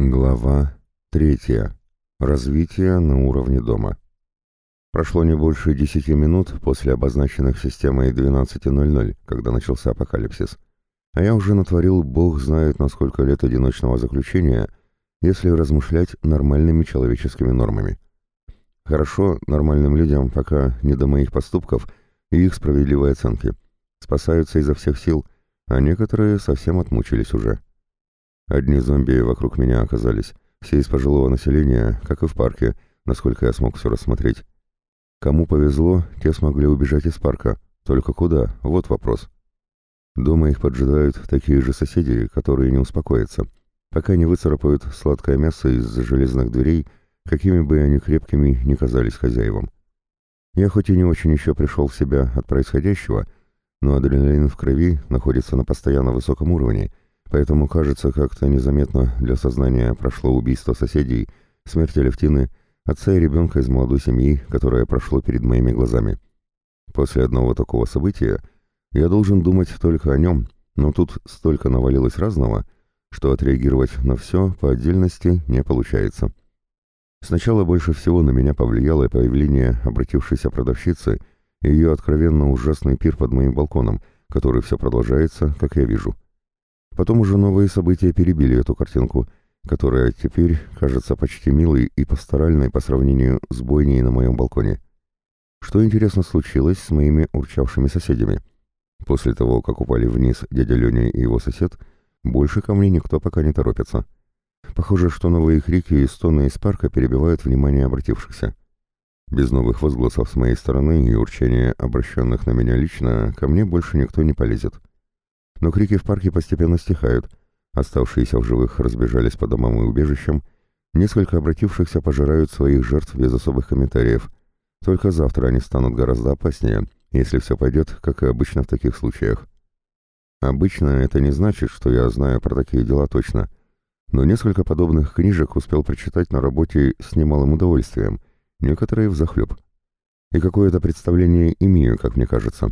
Глава третья. Развитие на уровне дома. Прошло не больше десяти минут после обозначенных системой 12.00, когда начался апокалипсис. А я уже натворил бог знает на сколько лет одиночного заключения, если размышлять нормальными человеческими нормами. Хорошо нормальным людям пока не до моих поступков и их справедливой оценки. Спасаются изо всех сил, а некоторые совсем отмучились уже. Одни зомби вокруг меня оказались, все из пожилого населения, как и в парке, насколько я смог все рассмотреть. Кому повезло, те смогли убежать из парка. Только куда? Вот вопрос. Дома их поджидают такие же соседи, которые не успокоятся, пока не выцарапают сладкое мясо из железных дверей, какими бы они крепкими ни казались хозяевам. Я хоть и не очень еще пришел в себя от происходящего, но адреналин в крови находится на постоянно высоком уровне — Поэтому, кажется, как-то незаметно для сознания прошло убийство соседей, смерть Алевтины, отца и ребенка из молодой семьи, которое прошло перед моими глазами. После одного такого события я должен думать только о нем, но тут столько навалилось разного, что отреагировать на все по отдельности не получается. Сначала больше всего на меня повлияло появление обратившейся продавщицы и ее откровенно ужасный пир под моим балконом, который все продолжается, как я вижу. Потом уже новые события перебили эту картинку, которая теперь кажется почти милой и пасторальной по сравнению с бойней на моем балконе. Что интересно случилось с моими урчавшими соседями? После того, как упали вниз дядя Леня и его сосед, больше ко мне никто пока не торопится. Похоже, что новые крики и стоны из парка перебивают внимание обратившихся. Без новых возгласов с моей стороны и урчания, обращенных на меня лично, ко мне больше никто не полезет. Но крики в парке постепенно стихают. Оставшиеся в живых разбежались по домам и убежищам. Несколько обратившихся пожирают своих жертв без особых комментариев. Только завтра они станут гораздо опаснее, если все пойдет, как и обычно в таких случаях. Обычно это не значит, что я знаю про такие дела точно. Но несколько подобных книжек успел прочитать на работе с немалым удовольствием, некоторые взахлеб. И какое-то представление имею, как мне кажется.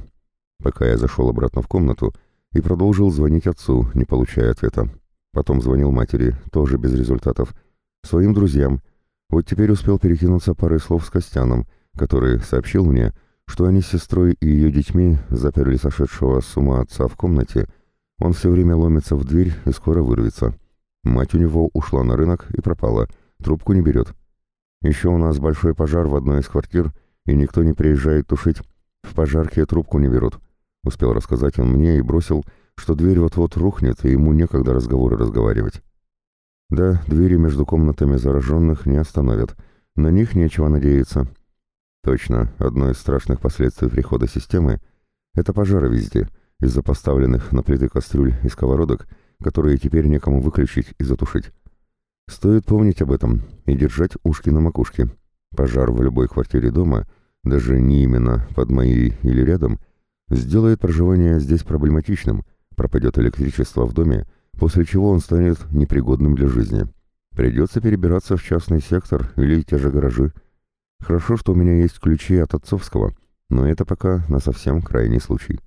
Пока я зашел обратно в комнату, и продолжил звонить отцу, не получая ответа. Потом звонил матери, тоже без результатов, своим друзьям. Вот теперь успел перекинуться парой слов с Костяном, который сообщил мне, что они с сестрой и ее детьми заперли сошедшего с ума отца в комнате. Он все время ломится в дверь и скоро вырвется. Мать у него ушла на рынок и пропала, трубку не берет. Еще у нас большой пожар в одной из квартир, и никто не приезжает тушить. В пожарке трубку не берут. Успел рассказать он мне и бросил, что дверь вот-вот рухнет, и ему некогда разговоры разговаривать. Да, двери между комнатами зараженных не остановят. На них нечего надеяться. Точно, одно из страшных последствий прихода системы — это пожары везде, из-за поставленных на плиты кастрюль и сковородок, которые теперь некому выключить и затушить. Стоит помнить об этом и держать ушки на макушке. Пожар в любой квартире дома, даже не именно под моей или рядом, сделает проживание здесь проблематичным, пропадет электричество в доме, после чего он станет непригодным для жизни. Придется перебираться в частный сектор или те же гаражи. Хорошо, что у меня есть ключи от отцовского, но это пока на совсем крайний случай.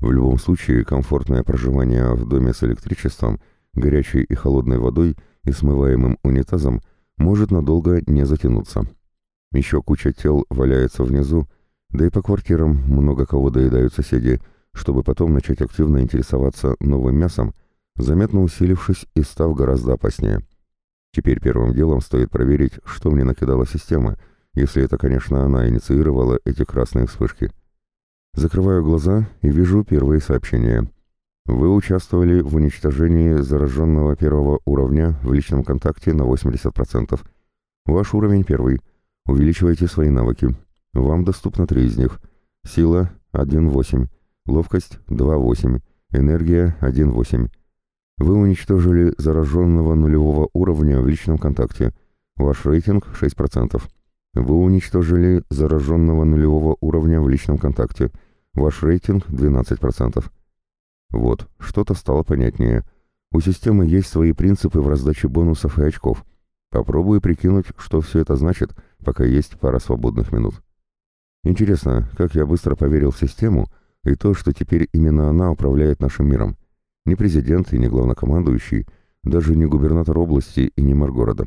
В любом случае, комфортное проживание в доме с электричеством, горячей и холодной водой и смываемым унитазом может надолго не затянуться. Еще куча тел валяется внизу, да и по квартирам много кого доедают соседи, чтобы потом начать активно интересоваться новым мясом, заметно усилившись и став гораздо опаснее. Теперь первым делом стоит проверить, что мне накидала система, если это, конечно, она инициировала эти красные вспышки. Закрываю глаза и вижу первые сообщения. Вы участвовали в уничтожении зараженного первого уровня в личном контакте на 80%. Ваш уровень первый. Увеличивайте свои навыки. Вам доступно три из них. Сила 1.8, ловкость 2.8, энергия 1.8. Вы уничтожили зараженного нулевого уровня в личном контакте. Ваш рейтинг 6%. Вы уничтожили зараженного нулевого уровня в личном контакте. Ваш рейтинг 12%. Вот, что-то стало понятнее. У системы есть свои принципы в раздаче бонусов и очков. Попробую прикинуть, что все это значит, пока есть пара свободных минут. Интересно, как я быстро поверил в систему и то, что теперь именно она управляет нашим миром. Не президент и не главнокомандующий, даже не губернатор области и не мэр города.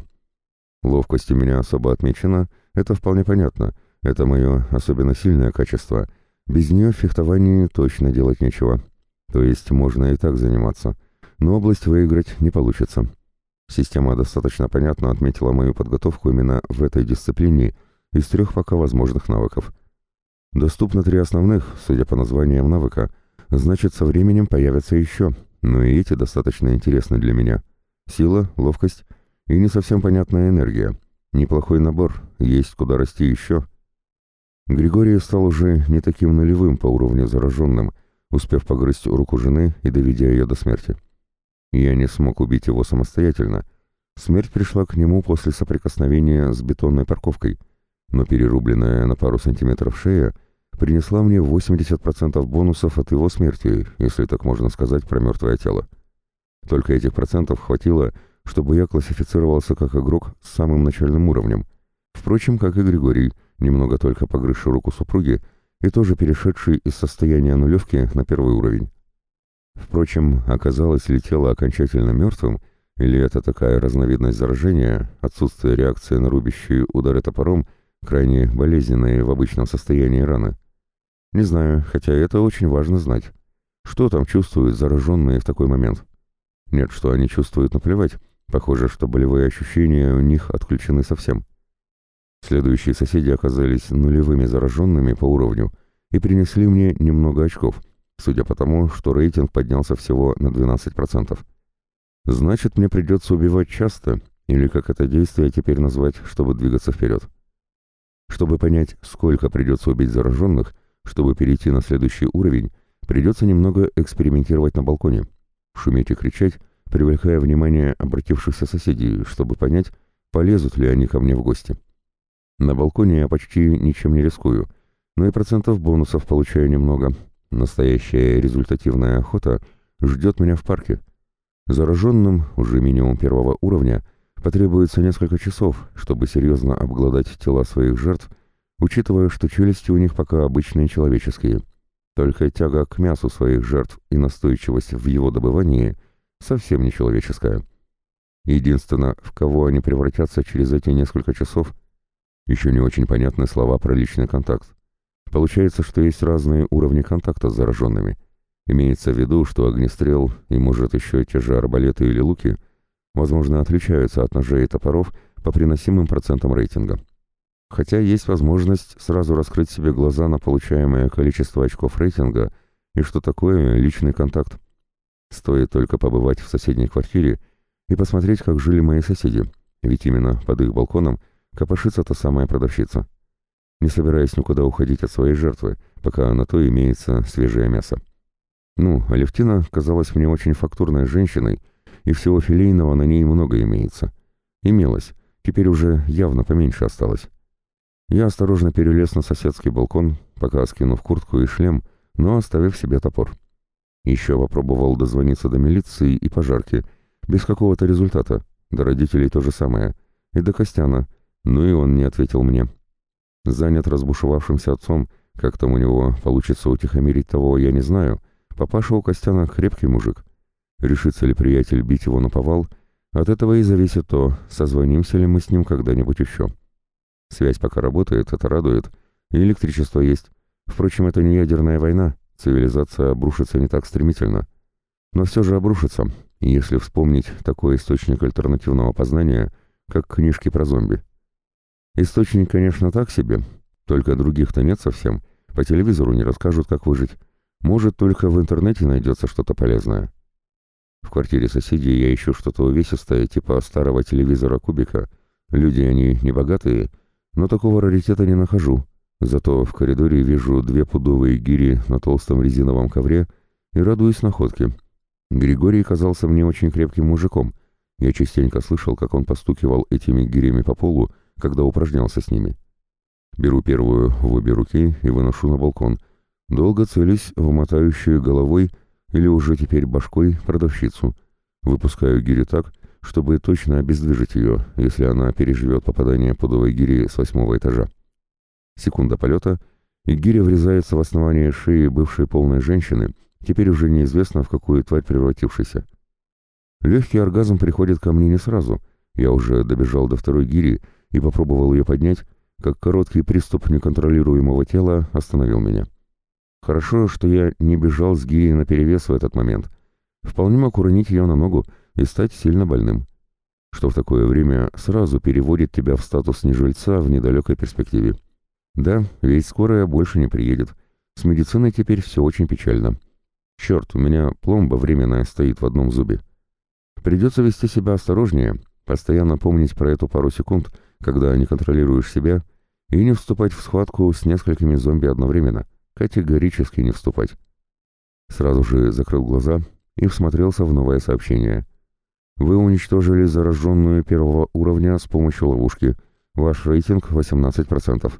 Ловкость у меня особо отмечена, это вполне понятно, это мое особенно сильное качество. Без нее в фехтовании точно делать нечего. То есть можно и так заниматься, но область выиграть не получится. Система достаточно понятно отметила мою подготовку именно в этой дисциплине из трех пока возможных навыков. Доступно три основных, судя по названиям навыка, значит со временем появятся еще, но и эти достаточно интересны для меня. Сила, ловкость и не совсем понятная энергия. Неплохой набор, есть куда расти еще. Григорий стал уже не таким нулевым по уровню зараженным, успев погрызть руку жены и доведя ее до смерти. Я не смог убить его самостоятельно. Смерть пришла к нему после соприкосновения с бетонной парковкой, но перерубленная на пару сантиметров шея принесла мне 80% бонусов от его смерти, если так можно сказать про мертвое тело. Только этих процентов хватило, чтобы я классифицировался как игрок с самым начальным уровнем. Впрочем, как и Григорий, немного только погрызший руку супруги и тоже перешедший из состояния нулевки на первый уровень. Впрочем, оказалось ли тело окончательно мертвым, или это такая разновидность заражения, отсутствие реакции на рубящие удары топором, крайне болезненные в обычном состоянии раны? Не знаю, хотя это очень важно знать. Что там чувствуют зараженные в такой момент? Нет, что они чувствуют, наплевать. Похоже, что болевые ощущения у них отключены совсем. Следующие соседи оказались нулевыми зараженными по уровню и принесли мне немного очков, судя по тому, что рейтинг поднялся всего на 12%. Значит, мне придется убивать часто, или как это действие теперь назвать, чтобы двигаться вперед. Чтобы понять, сколько придется убить зараженных, чтобы перейти на следующий уровень, придется немного экспериментировать на балконе, шуметь и кричать, привлекая внимание обратившихся соседей, чтобы понять, полезут ли они ко мне в гости. На балконе я почти ничем не рискую, но и процентов бонусов получаю немного. Настоящая результативная охота ждет меня в парке. Зараженным, уже минимум первого уровня, потребуется несколько часов, чтобы серьезно обглодать тела своих жертв, учитывая, что челюсти у них пока обычные человеческие. Только тяга к мясу своих жертв и настойчивость в его добывании – совсем нечеловеческая. Единственное, в кого они превратятся через эти несколько часов, еще не очень понятны слова про личный контакт. Получается, что есть разные уровни контакта с зараженными. Имеется в виду, что огнестрел и, может, еще те же арбалеты или луки, возможно, отличаются от ножей и топоров по приносимым процентам рейтинга. Хотя есть возможность сразу раскрыть себе глаза на получаемое количество очков рейтинга и что такое личный контакт. Стоит только побывать в соседней квартире и посмотреть, как жили мои соседи, ведь именно под их балконом копошится та самая продавщица. Не собираясь никуда уходить от своей жертвы, пока на то имеется свежее мясо. Ну, Алевтина казалась мне очень фактурной женщиной, и всего филейного на ней много имеется. Имелось, теперь уже явно поменьше осталось. Я осторожно перелез на соседский балкон, пока скинув куртку и шлем, но оставив себе топор. Еще попробовал дозвониться до милиции и пожарки. Без какого-то результата. До родителей то же самое. И до Костяна. Ну и он не ответил мне. Занят разбушевавшимся отцом. Как там у него получится утихомирить того, я не знаю. Папаша у Костяна крепкий мужик. Решится ли приятель бить его на повал? От этого и зависит то, созвонимся ли мы с ним когда-нибудь еще. Связь пока работает, это радует. И электричество есть. Впрочем, это не ядерная война. Цивилизация обрушится не так стремительно, но все же обрушится, если вспомнить такой источник альтернативного познания, как книжки про зомби. Источник, конечно, так себе, только других-то нет совсем, по телевизору не расскажут, как выжить. Может, только в интернете найдется что-то полезное. В квартире соседей я ищу что-то увесистое, типа старого телевизора кубика. Люди они не богатые, но такого раритета не нахожу. Зато в коридоре вижу две пудовые гири на толстом резиновом ковре и радуюсь находке. Григорий казался мне очень крепким мужиком. Я частенько слышал, как он постукивал этими гирями по полу, когда упражнялся с ними. Беру первую в обе руки и выношу на балкон. Долго целюсь в мотающую головой или уже теперь башкой продавщицу. Выпускаю гири так, чтобы точно обездвижить ее, если она переживет попадание пудовой гири с восьмого этажа. Секунда полета, и гиря врезается в основание шеи бывшей полной женщины, теперь уже неизвестно в какую тварь превратившейся. Легкий оргазм приходит ко мне не сразу. Я уже добежал до второй гири и попробовал ее поднять, как короткий приступ неконтролируемого тела остановил меня. Хорошо, что я не бежал с гири наперевес в этот момент. Вполне мог уронить ее на ногу и стать сильно больным. Что в такое время сразу переводит тебя в статус нежильца в недалекой перспективе. Да, ведь скорая больше не приедет. С медициной теперь все очень печально. Черт, у меня пломба временная стоит в одном зубе. Придется вести себя осторожнее, постоянно помнить про эту пару секунд, когда не контролируешь себя, и не вступать в схватку с несколькими зомби одновременно. Категорически не вступать. Сразу же закрыл глаза и всмотрелся в новое сообщение. Вы уничтожили зараженную первого уровня с помощью ловушки. Ваш рейтинг 18%.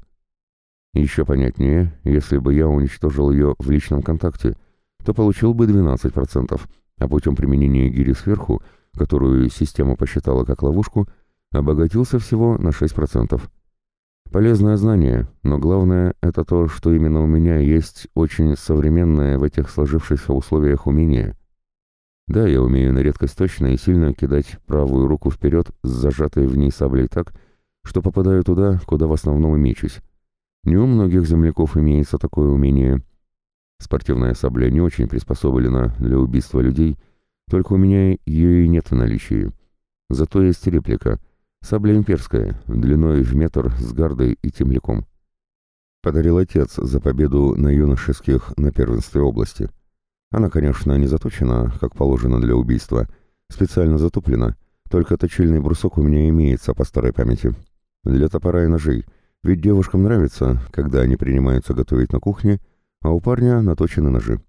Еще понятнее, если бы я уничтожил ее в личном контакте, то получил бы 12%, а путем применения гири сверху, которую система посчитала как ловушку, обогатился всего на 6%. Полезное знание, но главное это то, что именно у меня есть очень современное в этих сложившихся условиях умение. Да, я умею на редкость точно и сильно кидать правую руку вперед с зажатой в ней саблей так, что попадаю туда, куда в основном и мечусь. Не у многих земляков имеется такое умение. Спортивная сабля не очень приспособлена для убийства людей, только у меня ее и нет в наличии. Зато есть реплика. Сабля имперская, длиной в метр с гардой и темляком. Подарил отец за победу на юношеских на первенстве области. Она, конечно, не заточена, как положено для убийства, специально затуплена, только точильный брусок у меня имеется по старой памяти. Для топора и ножей — ведь девушкам нравится, когда они принимаются готовить на кухне, а у парня наточены ножи.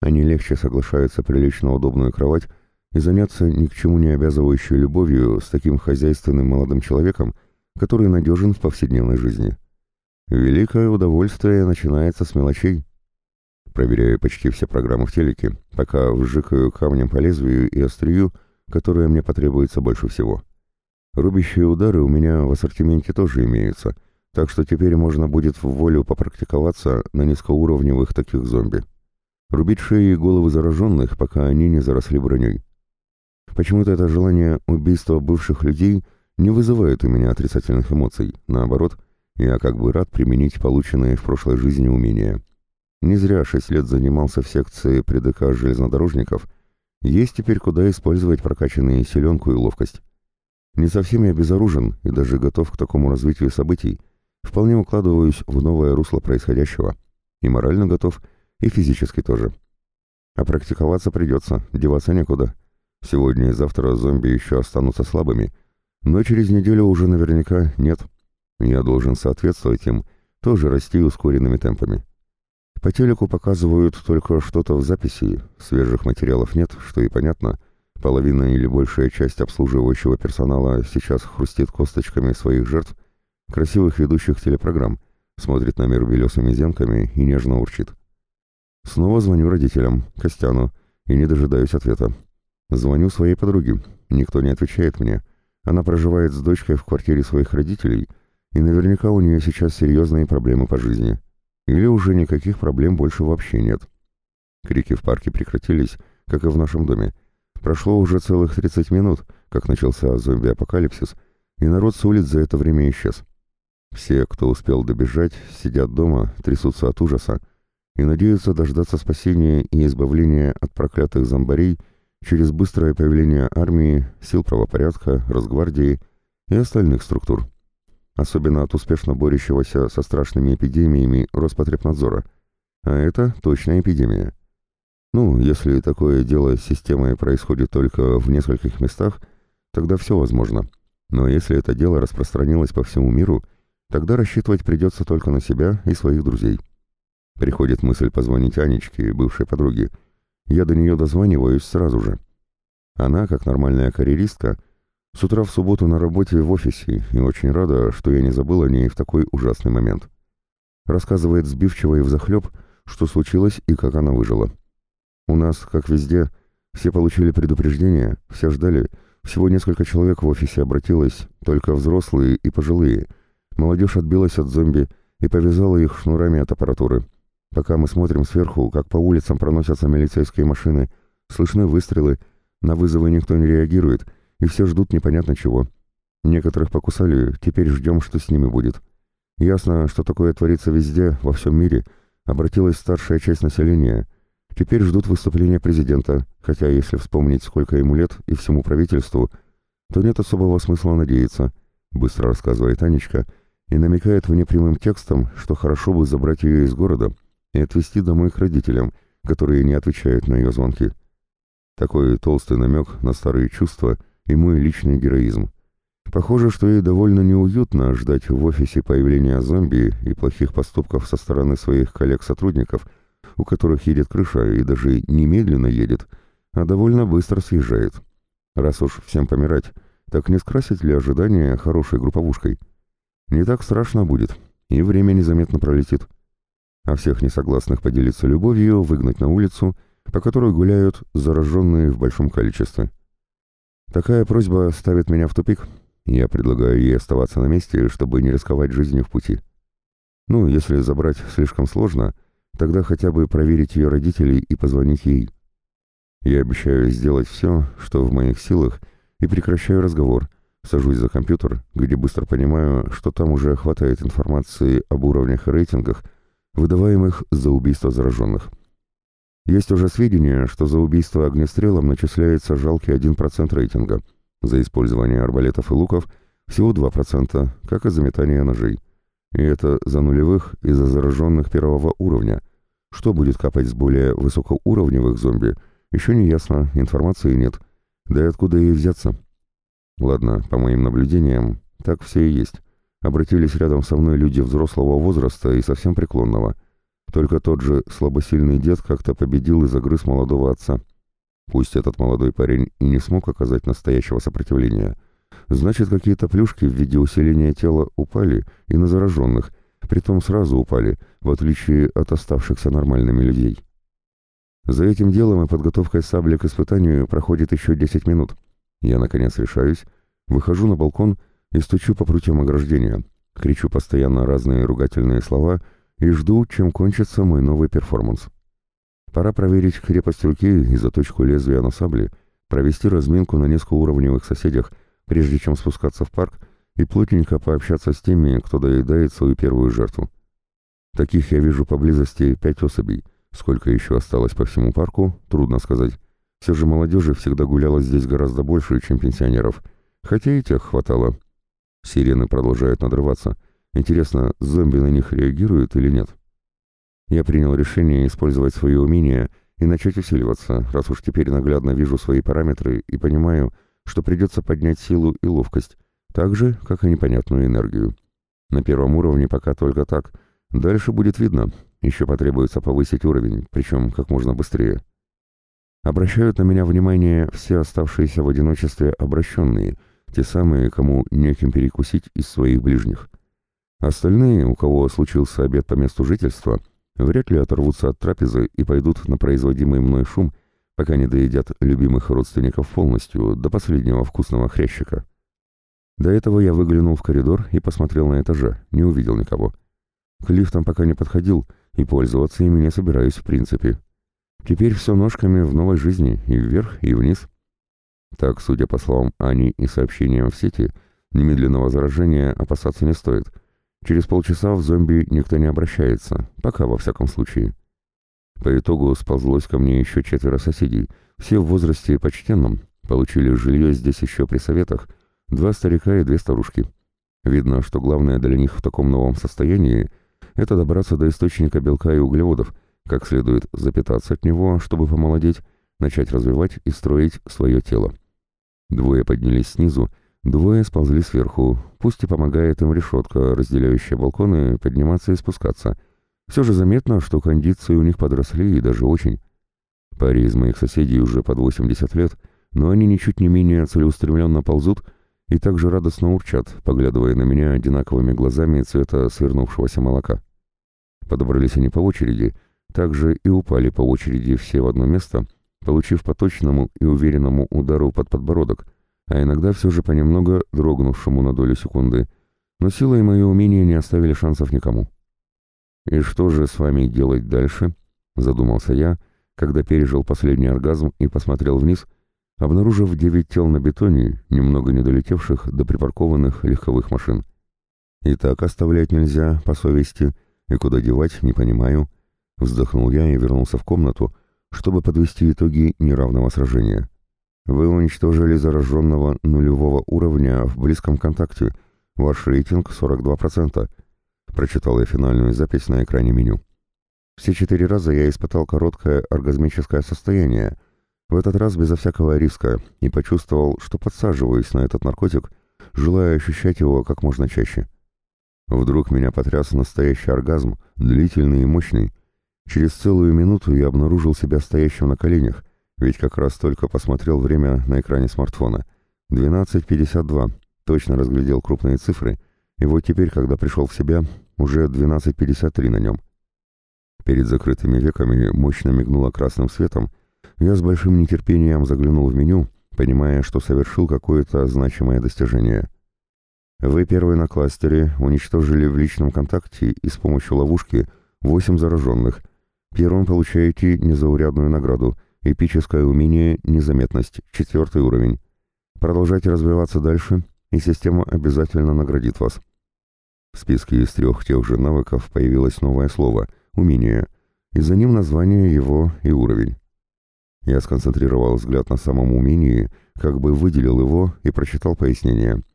Они легче соглашаются прилечь на удобную кровать и заняться ни к чему не обязывающей любовью с таким хозяйственным молодым человеком, который надежен в повседневной жизни. Великое удовольствие начинается с мелочей. Проверяю почти все программы в телеке, пока вжикаю камнем по лезвию и острию, которое мне потребуется больше всего. Рубящие удары у меня в ассортименте тоже имеются — так что теперь можно будет в волю попрактиковаться на низкоуровневых таких зомби. Рубить шеи и головы зараженных, пока они не заросли броней. Почему-то это желание убийства бывших людей не вызывает у меня отрицательных эмоций. Наоборот, я как бы рад применить полученные в прошлой жизни умения. Не зря шесть лет занимался в секции ПДК железнодорожников. Есть теперь куда использовать прокачанные силенку и ловкость. Не совсем я безоружен и даже готов к такому развитию событий, Вполне укладываюсь в новое русло происходящего. И морально готов, и физически тоже. А практиковаться придется, деваться некуда. Сегодня и завтра зомби еще останутся слабыми, но через неделю уже наверняка нет. Я должен соответствовать им, тоже расти ускоренными темпами. По телеку показывают только что-то в записи, свежих материалов нет, что и понятно. Половина или большая часть обслуживающего персонала сейчас хрустит косточками своих жертв, красивых ведущих телепрограмм, смотрит на мир белесыми зенками и нежно урчит. Снова звоню родителям, Костяну, и не дожидаюсь ответа. Звоню своей подруге, никто не отвечает мне. Она проживает с дочкой в квартире своих родителей, и наверняка у нее сейчас серьезные проблемы по жизни. Или уже никаких проблем больше вообще нет. Крики в парке прекратились, как и в нашем доме. Прошло уже целых 30 минут, как начался зомби-апокалипсис, и народ с улиц за это время исчез. Все, кто успел добежать, сидят дома, трясутся от ужаса и надеются дождаться спасения и избавления от проклятых зомбарей через быстрое появление армии, сил правопорядка, Росгвардии и остальных структур. Особенно от успешно борющегося со страшными эпидемиями Роспотребнадзора. А это точная эпидемия. Ну, если такое дело с системой происходит только в нескольких местах, тогда все возможно. Но если это дело распространилось по всему миру – Тогда рассчитывать придется только на себя и своих друзей. Приходит мысль позвонить Анечке, бывшей подруге. Я до нее дозваниваюсь сразу же. Она, как нормальная карьеристка, с утра в субботу на работе в офисе и очень рада, что я не забыл о ней в такой ужасный момент. Рассказывает сбивчиво и взахлеб, что случилось и как она выжила. У нас, как везде, все получили предупреждение, все ждали, всего несколько человек в офисе обратилось, только взрослые и пожилые — Молодежь отбилась от зомби и повязала их шнурами от аппаратуры. Пока мы смотрим сверху, как по улицам проносятся милицейские машины, слышны выстрелы, На вызовы никто не реагирует, и все ждут непонятно чего. Некоторых покусали, теперь ждем, что с ними будет. Ясно, что такое творится везде, во всем мире. Обратилась старшая часть населения. Теперь ждут выступления президента, хотя если вспомнить, сколько ему лет и всему правительству, то нет особого смысла надеяться, быстро рассказывает Анечка и намекает мне прямым текстом, что хорошо бы забрать ее из города и отвезти домой к родителям, которые не отвечают на ее звонки. Такой толстый намек на старые чувства и мой личный героизм. Похоже, что ей довольно неуютно ждать в офисе появления зомби и плохих поступков со стороны своих коллег-сотрудников, у которых едет крыша и даже немедленно едет, а довольно быстро съезжает. Раз уж всем помирать, так не скрасить ли ожидания хорошей групповушкой? Не так страшно будет, и время незаметно пролетит. А всех несогласных поделиться любовью выгнать на улицу, по которой гуляют зараженные в большом количестве. Такая просьба ставит меня в тупик, я предлагаю ей оставаться на месте, чтобы не рисковать жизнью в пути. Ну, если забрать слишком сложно, тогда хотя бы проверить ее родителей и позвонить ей. Я обещаю сделать все, что в моих силах, и прекращаю разговор, сажусь за компьютер, где быстро понимаю, что там уже хватает информации об уровнях и рейтингах, выдаваемых за убийство зараженных. Есть уже сведения, что за убийство огнестрелом начисляется жалкий 1% рейтинга – за использование арбалетов и луков всего 2%, как и за метание ножей. И это за нулевых и за зараженных первого уровня. Что будет капать с более высокоуровневых зомби, еще не ясно, информации нет. Да и откуда ей взяться? Ладно, по моим наблюдениям, так все и есть. Обратились рядом со мной люди взрослого возраста и совсем преклонного. Только тот же слабосильный дед как-то победил и загрыз молодого отца. Пусть этот молодой парень и не смог оказать настоящего сопротивления, значит, какие-то плюшки в виде усиления тела упали и на зараженных, притом сразу упали, в отличие от оставшихся нормальными людей. За этим делом и подготовкой сабли к испытанию проходит еще 10 минут. Я, наконец, решаюсь, выхожу на балкон и стучу по прутьям ограждения, кричу постоянно разные ругательные слова и жду, чем кончится мой новый перформанс. Пора проверить крепость руки и заточку лезвия на сабле, провести разминку на низкоуровневых соседях, прежде чем спускаться в парк, и плотненько пообщаться с теми, кто доедает свою первую жертву. Таких я вижу поблизости пять особей. Сколько еще осталось по всему парку, трудно сказать. Все же молодежи всегда гуляло здесь гораздо больше, чем пенсионеров. Хотя и тех хватало. Сирены продолжают надрываться. Интересно, зомби на них реагируют или нет? Я принял решение использовать свои умения и начать усиливаться, раз уж теперь наглядно вижу свои параметры и понимаю, что придется поднять силу и ловкость, так же, как и непонятную энергию. На первом уровне пока только так. Дальше будет видно. Еще потребуется повысить уровень, причем как можно быстрее. Обращают на меня внимание все оставшиеся в одиночестве обращенные, те самые, кому неким перекусить из своих ближних. Остальные, у кого случился обед по месту жительства – вряд ли оторвутся от трапезы и пойдут на производимый мной шум, пока не доедят любимых родственников полностью, до последнего вкусного хрящика. До этого я выглянул в коридор и посмотрел на этаже, не увидел никого. К лифтам пока не подходил, и пользоваться ими не собираюсь в принципе. Теперь все ножками в новой жизни, и вверх, и вниз. Так, судя по словам Ани и сообщениям в сети, немедленного заражения опасаться не стоит — Через полчаса в зомби никто не обращается, пока во всяком случае. По итогу сползлось ко мне еще четверо соседей, все в возрасте почтенном, получили жилье здесь еще при советах, два старика и две старушки. Видно, что главное для них в таком новом состоянии – это добраться до источника белка и углеводов, как следует запитаться от него, чтобы помолодеть, начать развивать и строить свое тело. Двое поднялись снизу, Двое сползли сверху, пусть и помогает им решетка, разделяющая балконы, подниматься и спускаться. Все же заметно, что кондиции у них подросли и даже очень. Паре из моих соседей уже под 80 лет, но они ничуть не менее целеустремленно ползут и также радостно урчат, поглядывая на меня одинаковыми глазами цвета свернувшегося молока. Подобрались они по очереди, также и упали по очереди все в одно место, получив по точному и уверенному удару под подбородок — а иногда все же понемногу дрогнувшему на долю секунды, но сила и мое умение не оставили шансов никому. «И что же с вами делать дальше?» — задумался я, когда пережил последний оргазм и посмотрел вниз, обнаружив девять тел на бетоне, немного не долетевших до припаркованных легковых машин. И так оставлять нельзя, по совести, и куда девать, не понимаю. Вздохнул я и вернулся в комнату, чтобы подвести итоги неравного сражения. Вы уничтожили зараженного нулевого уровня в близком контакте. Ваш рейтинг 42%. Прочитал я финальную запись на экране меню. Все четыре раза я испытал короткое оргазмическое состояние, в этот раз безо всякого риска, и почувствовал, что подсаживаюсь на этот наркотик, желая ощущать его как можно чаще. Вдруг меня потряс настоящий оргазм, длительный и мощный. Через целую минуту я обнаружил себя стоящим на коленях, ведь как раз только посмотрел время на экране смартфона. 12.52. Точно разглядел крупные цифры, и вот теперь, когда пришел в себя, уже 12.53 на нем. Перед закрытыми веками мощно мигнуло красным светом, я с большим нетерпением заглянул в меню, понимая, что совершил какое-то значимое достижение — вы первый на кластере уничтожили в личном контакте и с помощью ловушки 8 зараженных. Первым получаете незаурядную награду – эпическое умение «Незаметность», четвертый уровень. Продолжайте развиваться дальше, и система обязательно наградит вас. В списке из трех тех же навыков появилось новое слово «умение», и за ним название его и уровень. Я сконцентрировал взгляд на самом умении, как бы выделил его и прочитал пояснение –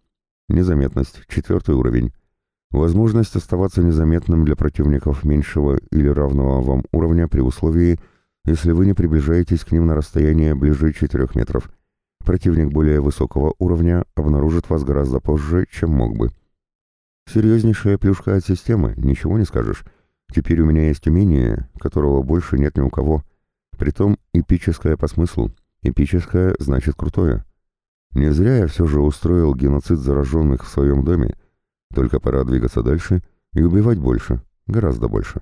Незаметность. Четвертый уровень. Возможность оставаться незаметным для противников меньшего или равного вам уровня при условии, если вы не приближаетесь к ним на расстояние ближе 4 метров. Противник более высокого уровня обнаружит вас гораздо позже, чем мог бы. Серьезнейшая плюшка от системы, ничего не скажешь. Теперь у меня есть умение, которого больше нет ни у кого. Притом эпическое по смыслу. Эпическое значит крутое. Не зря я все же устроил геноцид зараженных в своем доме, только пора двигаться дальше и убивать больше, гораздо больше.